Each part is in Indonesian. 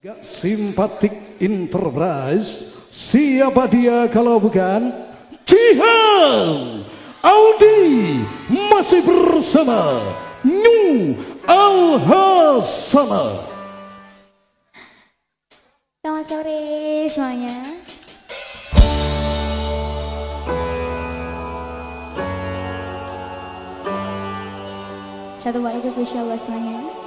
Gak simpatik enterprise. Siapa dia kalau bukan Jihan Audi Masih bersama New Al Selamat sore semuanya. Satu lagu spesial buat semuanya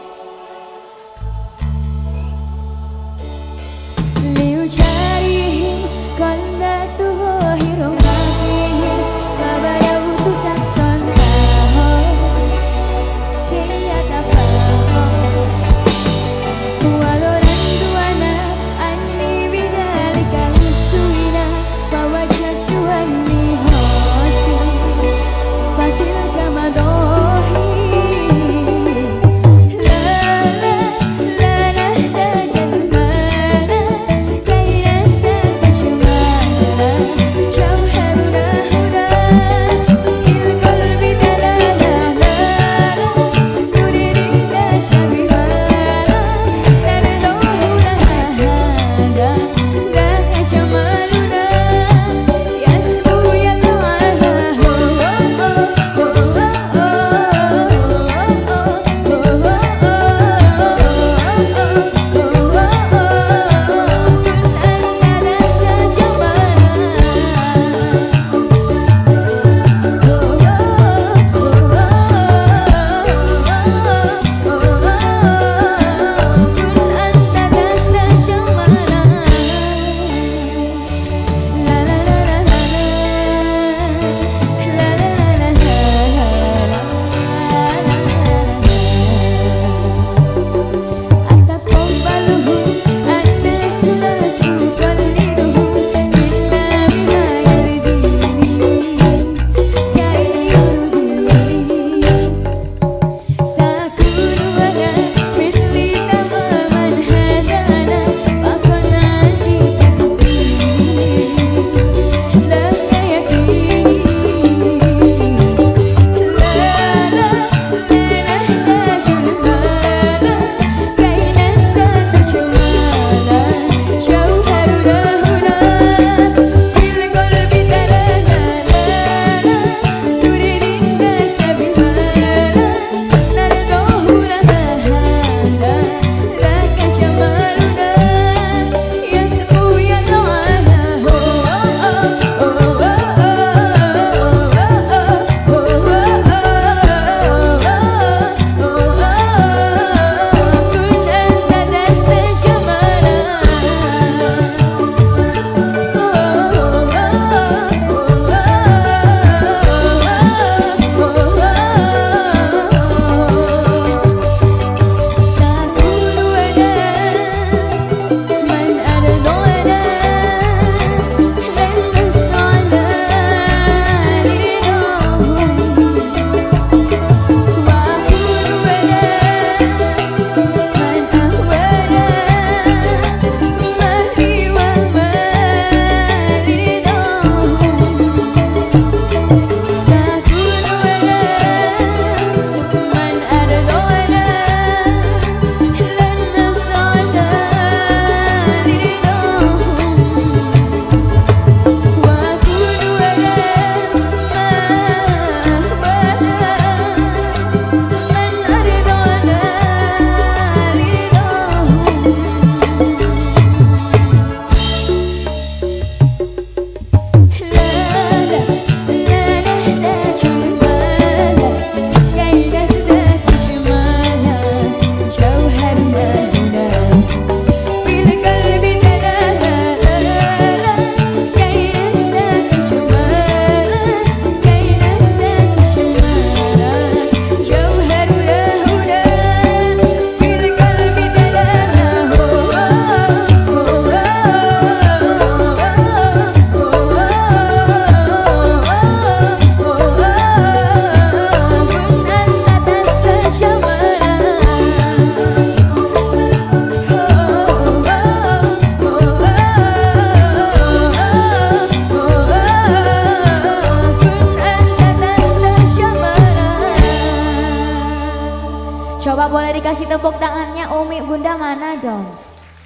Coba boleh dikasih tepuk tangannya Umi Bunda mana dong?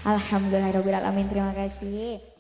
Alhamdulillah Terima kasih.